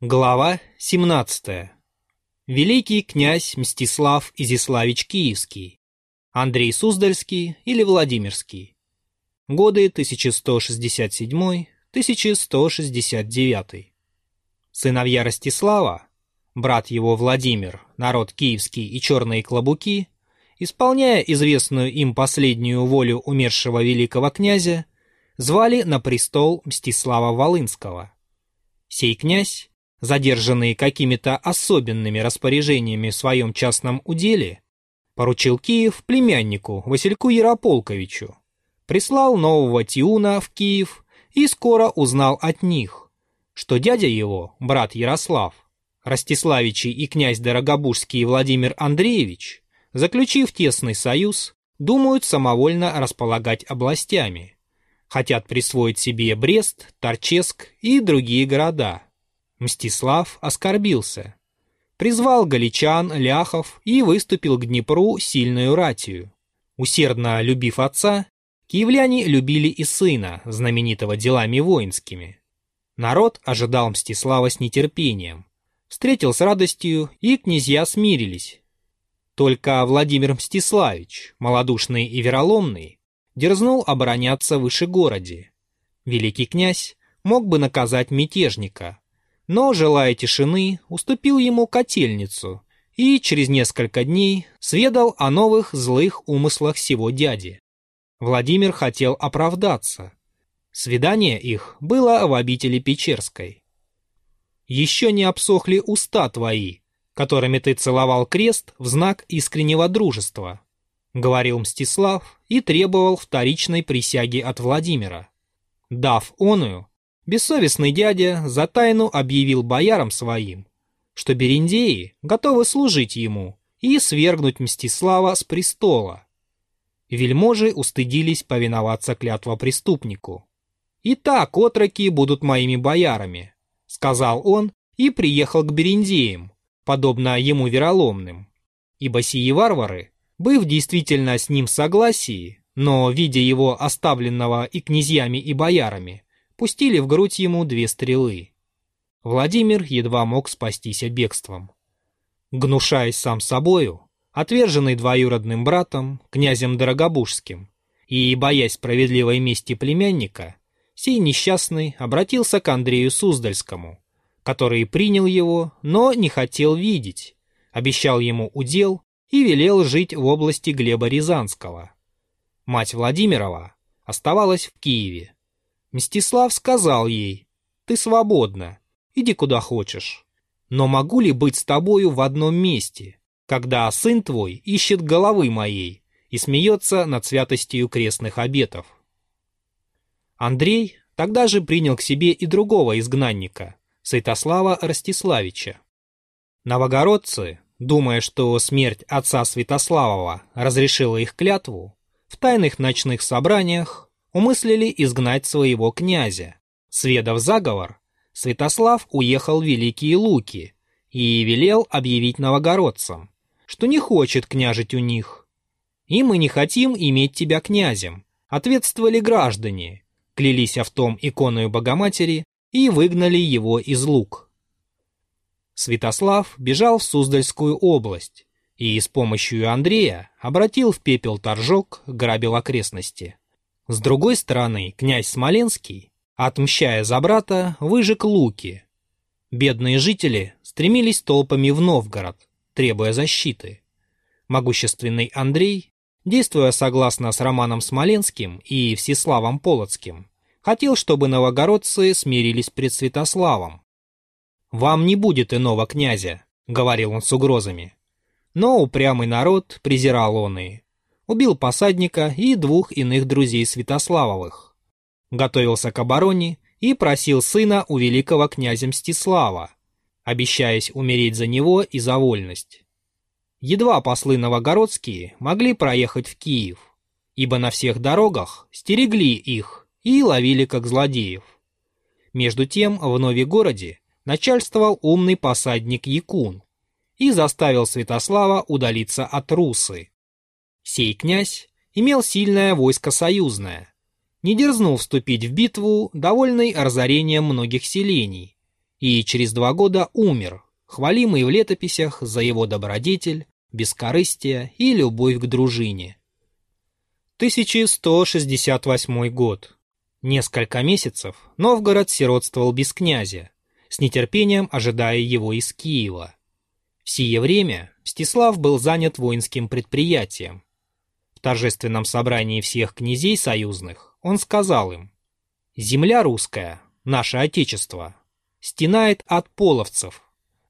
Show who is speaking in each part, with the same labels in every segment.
Speaker 1: Глава 17. Великий князь Мстислав Изяславич Киевский, Андрей Суздальский или Владимирский. Годы 1167-1169. Сыновья Ростислава, брат его Владимир, народ киевский и черные клобуки, исполняя известную им последнюю волю умершего великого князя, звали на престол Мстислава Волынского. Сей князь задержанный какими-то особенными распоряжениями в своем частном уделе, поручил Киев племяннику Васильку Ярополковичу, прислал нового Тиуна в Киев и скоро узнал от них, что дядя его, брат Ярослав, Ростиславичий и князь Дорогобужский Владимир Андреевич, заключив тесный союз, думают самовольно располагать областями, хотят присвоить себе Брест, Торческ и другие города – Мстислав оскорбился. Призвал галичан, ляхов и выступил к Днепру сильную ратию. Усердно любив отца, киевляне любили и сына, знаменитого делами воинскими. Народ ожидал Мстислава с нетерпением, встретил с радостью, и князья смирились. Только Владимир Мстиславич, малодушный и вероломный, дерзнул обороняться выше городе. Великий князь мог бы наказать мятежника, но, желая тишины, уступил ему котельницу и через несколько дней сведал о новых злых умыслах сего дяди. Владимир хотел оправдаться. Свидание их было в обители Печерской. «Еще не обсохли уста твои, которыми ты целовал крест в знак искреннего дружества», — говорил Мстислав и требовал вторичной присяги от Владимира. Дав оную, Бессовестный дядя за тайну объявил боярам своим, что бериндеи готовы служить ему и свергнуть Мстислава с престола. Вельможи устыдились повиноваться клятва преступнику. «И так отроки будут моими боярами», — сказал он и приехал к бериндеям, подобно ему вероломным. Ибо сии варвары, быв действительно с ним согласии, но, видя его оставленного и князьями, и боярами, пустили в грудь ему две стрелы. Владимир едва мог спастись бегством. Гнушаясь сам собою, отверженный двоюродным братом, князем Дорогобужским, и, боясь справедливой мести племянника, сей несчастный обратился к Андрею Суздальскому, который принял его, но не хотел видеть, обещал ему удел и велел жить в области Глеба Рязанского. Мать Владимирова оставалась в Киеве, Мстислав сказал ей, «Ты свободна, иди куда хочешь. Но могу ли быть с тобою в одном месте, когда сын твой ищет головы моей и смеется над святостью крестных обетов?» Андрей тогда же принял к себе и другого изгнанника, Святослава Ростиславича. Новогородцы, думая, что смерть отца Святославова разрешила их клятву, в тайных ночных собраниях умыслили изгнать своего князя. Сведав заговор, Святослав уехал в Великие Луки и велел объявить новогородцам, что не хочет княжить у них. «И мы не хотим иметь тебя князем», ответствовали граждане, клялись в том иконою Богоматери и выгнали его из Лук. Святослав бежал в Суздальскую область и с помощью Андрея обратил в пепел торжок, грабил окрестности. С другой стороны, князь Смоленский, отмщая за брата, выжег луки. Бедные жители стремились толпами в Новгород, требуя защиты. Могущественный Андрей, действуя согласно с Романом Смоленским и Всеславом Полоцким, хотел, чтобы новогородцы смирились пред Святославом. «Вам не будет иного князя», — говорил он с угрозами. Но упрямый народ презирал он и убил посадника и двух иных друзей Святославовых. Готовился к обороне и просил сына у великого князя Мстислава, обещаясь умереть за него и за вольность. Едва послы новогородские могли проехать в Киев, ибо на всех дорогах стерегли их и ловили как злодеев. Между тем в Новигороде начальствовал умный посадник Якун и заставил Святослава удалиться от Русы. Сей князь имел сильное войско союзное, не дерзнул вступить в битву, довольный разорением многих селений, и через два года умер, хвалимый в летописях за его добродетель, бескорыстие и любовь к дружине. 1168 год. Несколько месяцев Новгород сиротствовал без князя, с нетерпением ожидая его из Киева. В сие время Мстислав был занят воинским предприятием. В торжественном собрании всех князей союзных он сказал им «Земля русская, наше Отечество, стенает от половцев,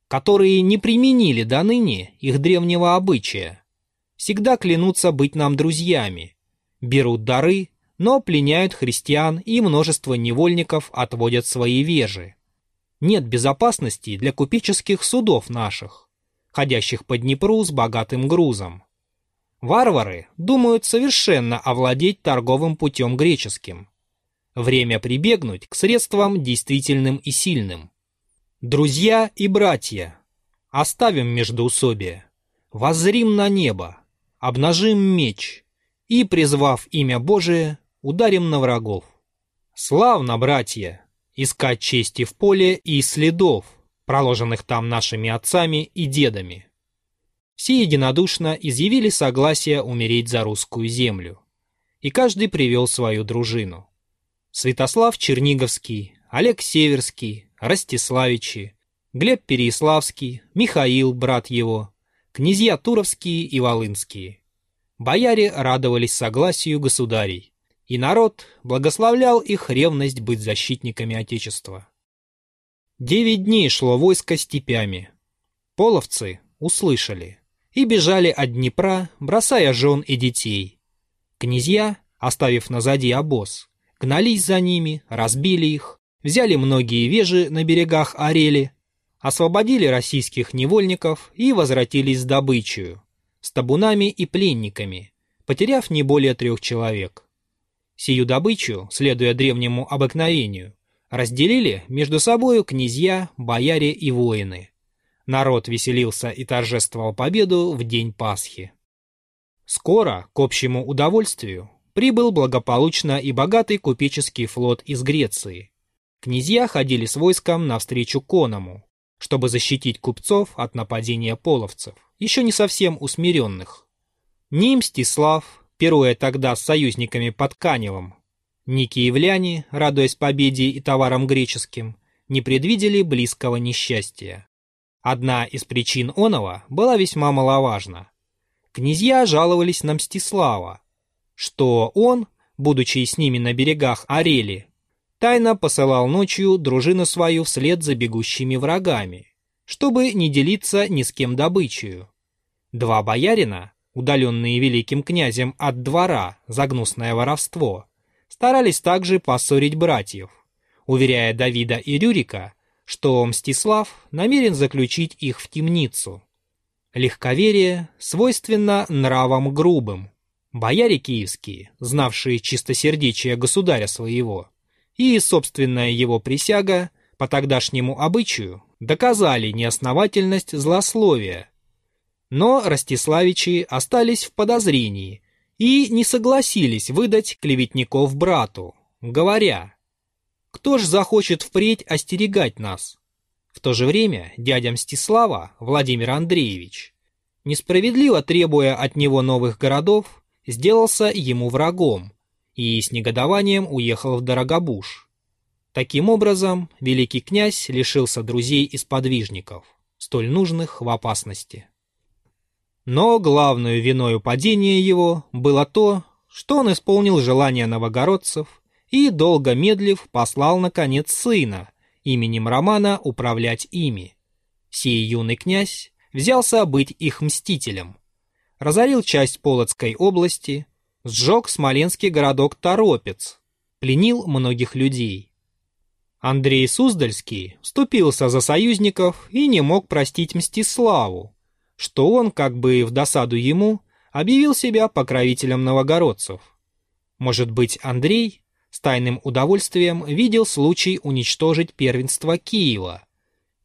Speaker 1: которые не применили до ныне их древнего обычая. Всегда клянутся быть нам друзьями, берут дары, но пленяют христиан и множество невольников отводят свои вежи. Нет безопасности для купеческих судов наших, ходящих по Днепру с богатым грузом. Варвары думают совершенно овладеть торговым путем греческим. Время прибегнуть к средствам действительным и сильным. Друзья и братья, оставим междоусобие, воззрим на небо, обнажим меч и, призвав имя Божие, ударим на врагов. Славно, братья, искать чести в поле и следов, проложенных там нашими отцами и дедами. Все единодушно изъявили согласие умереть за русскую землю, и каждый привел свою дружину. Святослав Черниговский, Олег Северский, Ростиславичи, Глеб Переяславский, Михаил, брат его, князья Туровские и Волынские. Бояре радовались согласию государей, и народ благословлял их ревность быть защитниками Отечества. Девять дней шло войско степями. Половцы услышали и бежали от Днепра, бросая жен и детей. Князья, оставив назади обоз, гнались за ними, разбили их, взяли многие вежи на берегах Арели, освободили российских невольников и возвратились с добычей, с табунами и пленниками, потеряв не более трех человек. Сию добычу, следуя древнему обыкновению, разделили между собою князья, бояре и воины. Народ веселился и торжествовал победу в день Пасхи. Скоро, к общему удовольствию, прибыл благополучно и богатый купеческий флот из Греции, Князья ходили с войском навстречу Коному, чтобы защитить купцов от нападения половцев, еще не совсем усмиренных. Ни Мстислав, пируя тогда с союзниками под Каневом, ни киевляне, радуясь победе и товарам греческим, не предвидели близкого несчастья. Одна из причин оного была весьма маловажна. Князья жаловались на Мстислава, что он, будучи с ними на берегах Арели, тайно посылал ночью дружину свою вслед за бегущими врагами, чтобы не делиться ни с кем добычею. Два боярина, удаленные великим князем от двора за гнусное воровство, старались также поссорить братьев, уверяя Давида и Рюрика, что Мстислав намерен заключить их в темницу. Легковерие свойственно нравам грубым. Бояре киевские, знавшие чистосердечие государя своего, и собственная его присяга по тогдашнему обычаю доказали неосновательность злословия. Но Ростиславичи остались в подозрении и не согласились выдать клеветников брату, говоря, «Кто ж захочет впредь остерегать нас?» В то же время дядя Мстислава, Владимир Андреевич, несправедливо требуя от него новых городов, сделался ему врагом – и с негодованием уехал в Дорогобуж. Таким образом, великий князь лишился друзей и сподвижников, столь нужных в опасности. Но главную виною падения его было то, что он исполнил желание новогородцев и, долго медлив, послал, наконец, сына, именем Романа управлять ими. Сей юный князь взялся быть их мстителем, разорил часть Полоцкой области, сжег смоленский городок Торопец, пленил многих людей. Андрей Суздальский вступился за союзников и не мог простить Мстиславу, что он, как бы в досаду ему, объявил себя покровителем новогородцев. Может быть, Андрей с тайным удовольствием видел случай уничтожить первенство Киева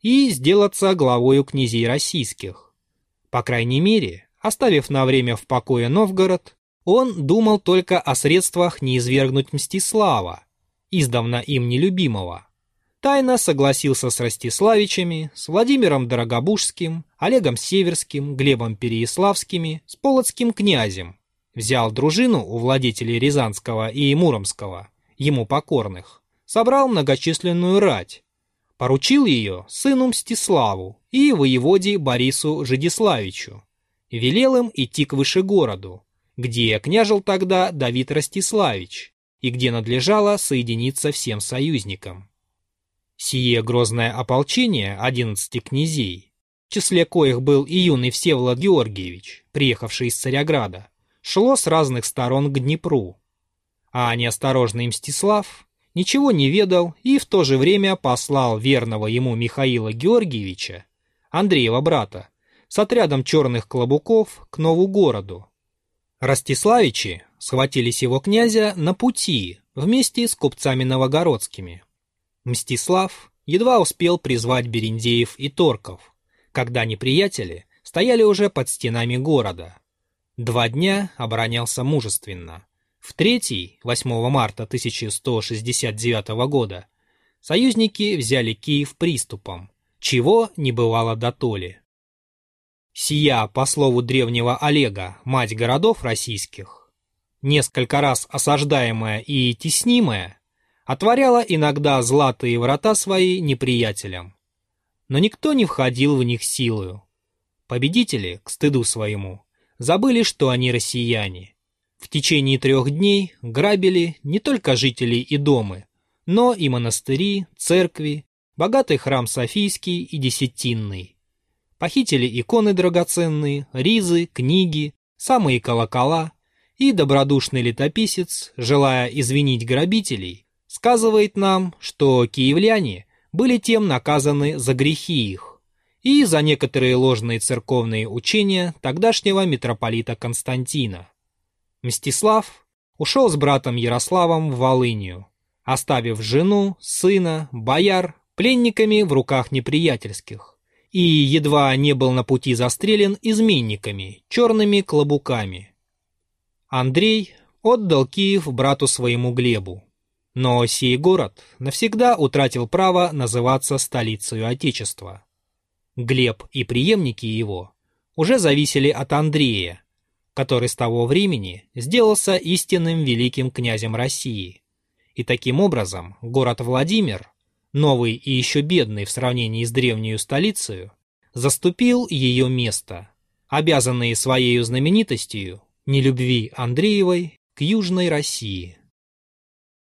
Speaker 1: и сделаться главою князей российских. По крайней мере, оставив на время в покое Новгород, он думал только о средствах не извергнуть Мстислава, издавна им нелюбимого. тайно согласился с Ростиславичами, с Владимиром Дорогобужским, Олегом Северским, Глебом Переяславскими, с Полоцким князем, взял дружину у владетелей Рязанского и Муромского, ему покорных, собрал многочисленную рать, поручил ее сыну Мстиславу и воеводе Борису Жидиславичу, велел им идти к Вышегороду, где княжил тогда Давид Ростиславич и где надлежало соединиться всем союзникам. Сие грозное ополчение одиннадцати князей, в числе коих был и юный Всеволод Георгиевич, приехавший из Царяграда, шло с разных сторон к Днепру. А неосторожный Мстислав ничего не ведал и в то же время послал верного ему Михаила Георгиевича, Андреева брата, с отрядом черных клобуков к Нову-городу. Ростиславичи схватились его князя на пути вместе с купцами новогородскими. Мстислав едва успел призвать Берендеев и Торков, когда неприятели стояли уже под стенами города. Два дня оборонялся мужественно. В третий, 8 марта 1169 года, союзники взяли Киев приступом, чего не бывало до толи. Сия, по слову древнего Олега, мать городов российских, несколько раз осаждаемая и теснимая, отворяла иногда златые врата свои неприятелям. Но никто не входил в них силою. Победители, к стыду своему, забыли, что они россияне. В течение трех дней грабили не только жителей и домы, но и монастыри, церкви, богатый храм Софийский и Десятинный. Похитили иконы драгоценные, ризы, книги, самые колокола, и добродушный летописец, желая извинить грабителей, сказывает нам, что киевляне были тем наказаны за грехи их и за некоторые ложные церковные учения тогдашнего митрополита Константина. Мстислав ушел с братом Ярославом в Волынию, оставив жену, сына, бояр пленниками в руках неприятельских, и едва не был на пути застрелен изменниками, черными клобуками. Андрей отдал Киев брату своему Глебу, но сей город навсегда утратил право называться столицей Отечества. Глеб и преемники его уже зависели от Андрея, который с того времени сделался истинным великим князем России. И таким образом город Владимир, новый и еще бедный в сравнении с древней столицей, заступил ее место, обязанный своей знаменитостью нелюбви Андреевой к Южной России.